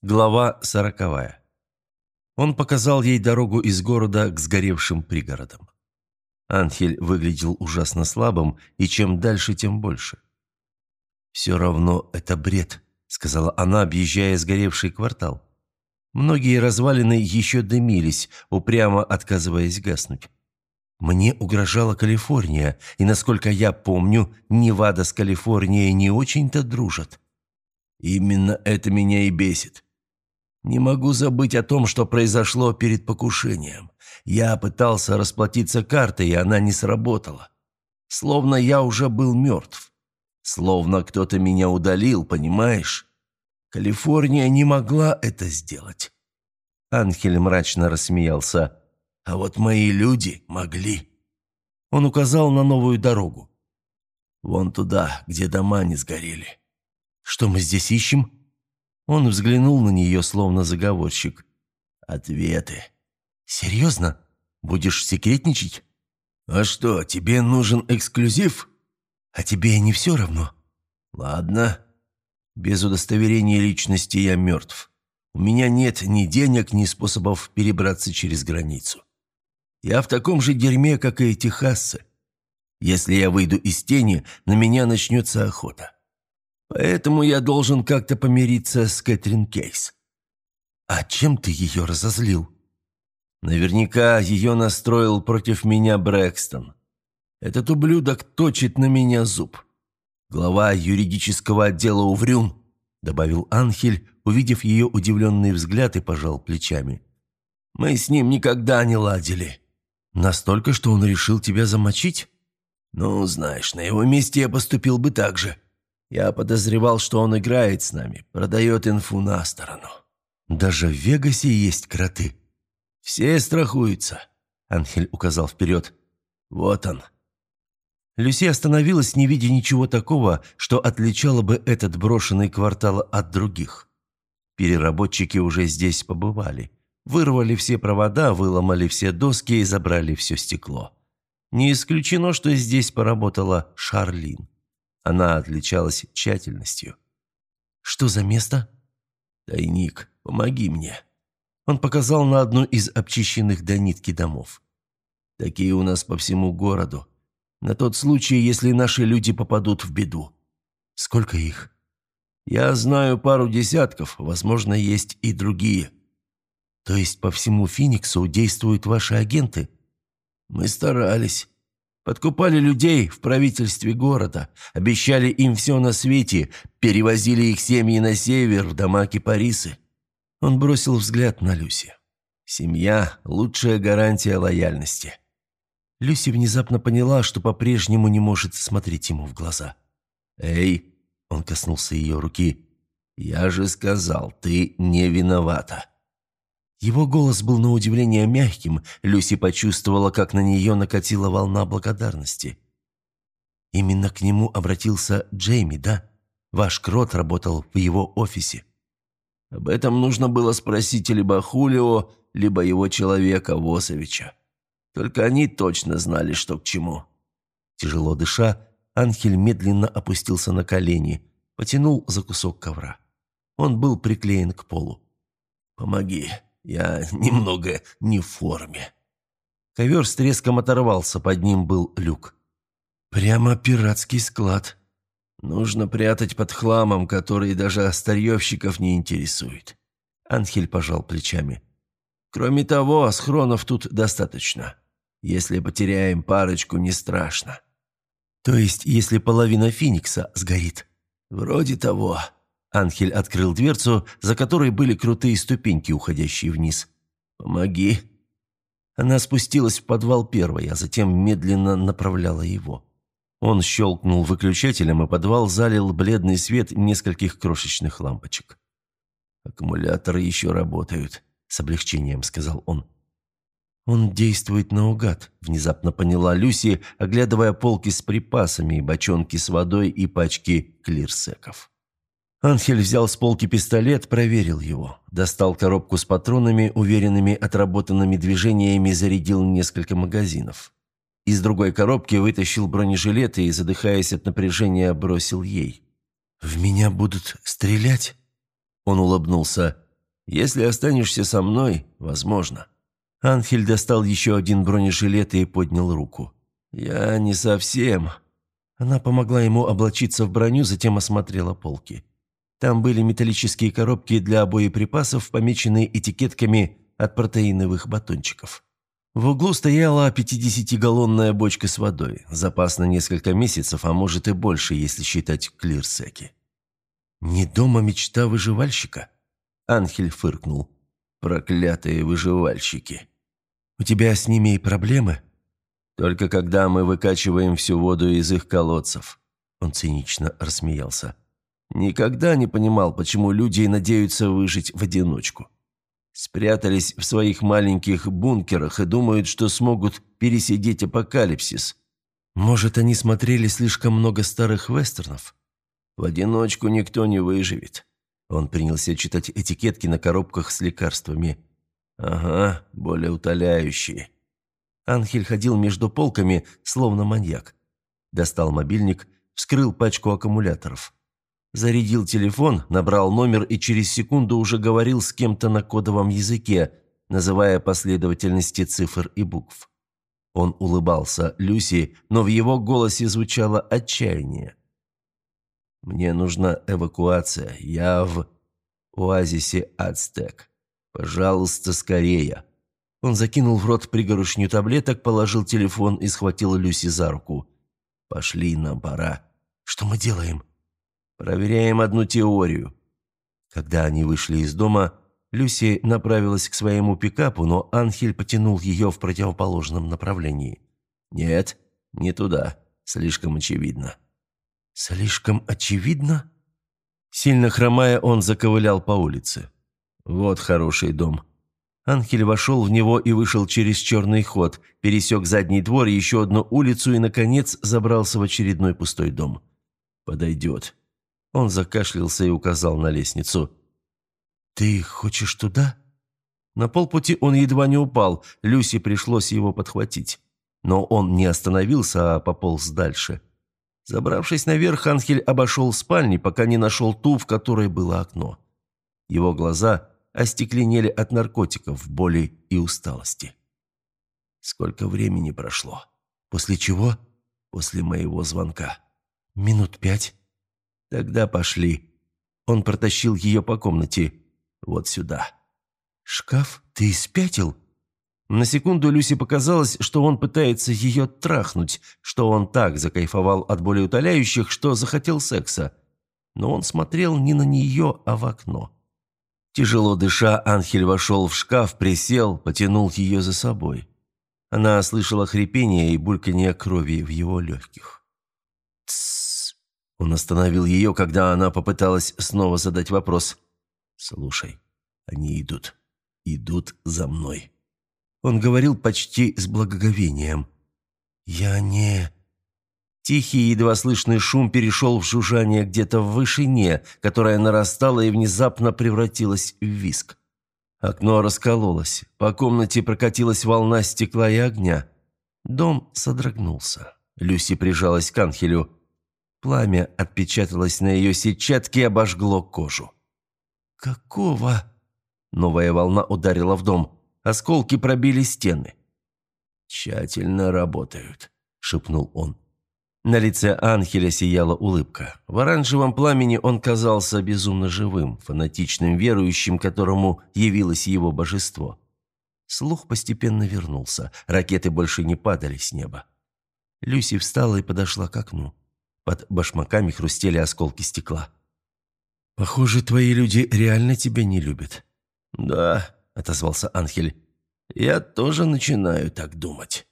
Глава сороковая. Он показал ей дорогу из города к сгоревшим пригородам. Анхель выглядел ужасно слабым, и чем дальше, тем больше. «Все равно это бред», — сказала она, объезжая сгоревший квартал. Многие развалины еще дымились, упрямо отказываясь гаснуть. Мне угрожала Калифорния, и, насколько я помню, Невада с Калифорнией не очень-то дружат. Именно это меня и бесит. Не могу забыть о том, что произошло перед покушением. Я пытался расплатиться картой, и она не сработала. Словно я уже был мертв. Словно кто-то меня удалил, понимаешь? Калифорния не могла это сделать. Анхель мрачно рассмеялся. А вот мои люди могли. Он указал на новую дорогу. Вон туда, где дома не сгорели. Что мы здесь ищем? Он взглянул на нее, словно заговорщик. «Ответы». «Серьезно? Будешь секретничать?» «А что, тебе нужен эксклюзив?» «А тебе не все равно?» «Ладно. Без удостоверения личности я мертв. У меня нет ни денег, ни способов перебраться через границу. Я в таком же дерьме, как и техасцы. Если я выйду из тени, на меня начнется охота. Поэтому я должен как-то помириться с Кэтрин Кейс. А чем ты ее разозлил? Наверняка ее настроил против меня Брэкстон. Этот ублюдок точит на меня зуб. Глава юридического отдела Уврюн, добавил Анхель, увидев ее удивленный взгляд и пожал плечами. Мы с ним никогда не ладили. Настолько, что он решил тебя замочить? Ну, знаешь, на его месте я поступил бы так же. Я подозревал, что он играет с нами, продает инфу на сторону. Даже в Вегасе есть кроты. Все страхуются. Анхель указал вперед. Вот он. Люси остановилась, не видя ничего такого, что отличало бы этот брошенный квартал от других. Переработчики уже здесь побывали. Вырвали все провода, выломали все доски и забрали все стекло. Не исключено, что здесь поработала Шарлин. Она отличалась тщательностью. «Что за место?» «Тайник, помоги мне». Он показал на одну из обчищенных до нитки домов. «Такие у нас по всему городу. На тот случай, если наши люди попадут в беду». «Сколько их?» «Я знаю пару десятков, возможно, есть и другие». «То есть по всему Фениксу действуют ваши агенты?» «Мы старались. Подкупали людей в правительстве города, обещали им все на свете, перевозили их семьи на север, в дома кипарисы. Он бросил взгляд на Люси. Семья – лучшая гарантия лояльности. Люси внезапно поняла, что по-прежнему не может смотреть ему в глаза. «Эй!» – он коснулся ее руки. «Я же сказал, ты не виновата». Его голос был на удивление мягким, Люси почувствовала, как на нее накатила волна благодарности. «Именно к нему обратился Джейми, да? Ваш крот работал в его офисе». «Об этом нужно было спросить либо Хулио, либо его человека Восовича. Только они точно знали, что к чему». Тяжело дыша, Анхель медленно опустился на колени, потянул за кусок ковра. Он был приклеен к полу. «Помоги», я немного не в форме». Ковер с треском оторвался, под ним был люк. «Прямо пиратский склад. Нужно прятать под хламом, который даже старьевщиков не интересует». Анхель пожал плечами. «Кроме того, схронов тут достаточно. Если потеряем парочку, не страшно». «То есть, если половина Феникса сгорит?» «Вроде того», Анхель открыл дверцу, за которой были крутые ступеньки, уходящие вниз. «Помоги». Она спустилась в подвал первой, а затем медленно направляла его. Он щелкнул выключателем, и подвал залил бледный свет нескольких крошечных лампочек. «Аккумуляторы еще работают», — с облегчением сказал он. «Он действует наугад», — внезапно поняла Люси, оглядывая полки с припасами, бочонки с водой и пачки клирсеков. Анхель взял с полки пистолет, проверил его. Достал коробку с патронами, уверенными отработанными движениями, зарядил несколько магазинов. Из другой коробки вытащил бронежилет и, задыхаясь от напряжения, бросил ей. «В меня будут стрелять?» Он улыбнулся. Если останешься со мной, возможно». Анхель достал еще один бронежилет и поднял руку. «Я не совсем...» Она помогла ему облачиться в броню, затем осмотрела полки. Там были металлические коробки для боеприпасов, помеченные этикетками от протеиновых батончиков. В углу стояла 50-галлонная бочка с водой, запас на несколько месяцев, а может и больше, если считать клирсеки. «Не дома мечта выживальщика?» Анхель фыркнул. «Проклятые выживальщики!» «У тебя с ними и проблемы?» «Только когда мы выкачиваем всю воду из их колодцев». Он цинично рассмеялся. «Никогда не понимал, почему люди надеются выжить в одиночку. Спрятались в своих маленьких бункерах и думают, что смогут пересидеть апокалипсис. Может, они смотрели слишком много старых вестернов? В одиночку никто не выживет». Он принялся читать этикетки на коробках с лекарствами. «Ага, более утоляющие». Анхель ходил между полками, словно маньяк. Достал мобильник, вскрыл пачку аккумуляторов. Зарядил телефон, набрал номер и через секунду уже говорил с кем-то на кодовом языке, называя последовательности цифр и букв. Он улыбался Люси, но в его голосе звучало отчаяние. «Мне нужна эвакуация. Я в оазисе Ацтек. Пожалуйста, скорее». Он закинул в рот пригоршню таблеток, положил телефон и схватил Люси за руку. «Пошли, нам пора». «Что мы делаем?» «Проверяем одну теорию». Когда они вышли из дома, Люси направилась к своему пикапу, но Анхель потянул ее в противоположном направлении. «Нет, не туда. Слишком очевидно». «Слишком очевидно?» Сильно хромая, он заковылял по улице. «Вот хороший дом. Анхель вошел в него и вышел через черный ход, пересек задний двор, еще одну улицу и, наконец, забрался в очередной пустой дом. «Подойдет». Он закашлялся и указал на лестницу. «Ты хочешь туда?» На полпути он едва не упал, Люси пришлось его подхватить. Но он не остановился, а пополз дальше. Забравшись наверх, Анхель обошел спальни, пока не нашел ту, в которой было окно. Его глаза остекленели от наркотиков, боли и усталости. Сколько времени прошло? После чего? После моего звонка. Минут пять. Тогда пошли. Он протащил ее по комнате. Вот сюда. Шкаф? Ты спятил? На секунду Люси показалось, что он пытается ее трахнуть, что он так закайфовал от боли утоляющих, что захотел секса. Но он смотрел не на нее, а в окно. Тяжело дыша, Анхель вошел в шкаф, присел, потянул ее за собой. Она слышала хрипение и бульканье крови в его легких. «Тссс!» Он остановил ее, когда она попыталась снова задать вопрос. «Слушай, они идут. Идут за мной». Он говорил почти с благоговением. «Я не...» Тихий, едва слышный шум перешел в жужжание где-то в вышине, которое нарастало и внезапно превратилось в виск. Окно раскололось, по комнате прокатилась волна стекла и огня. Дом содрогнулся. Люси прижалась к Анхелю. Пламя отпечаталось на ее сетчатке и обожгло кожу. «Какого?» Новая волна ударила в дом. Осколки пробили стены. «Тщательно работают», — шепнул он. На лице Анхеля сияла улыбка. В оранжевом пламени он казался безумно живым, фанатичным верующим, которому явилось его божество. Слух постепенно вернулся, ракеты больше не падали с неба. Люси встала и подошла к окну. Под башмаками хрустели осколки стекла. «Похоже, твои люди реально тебя не любят». «Да», — отозвался Анхель, — «я тоже начинаю так думать».